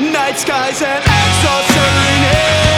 night skies and acts.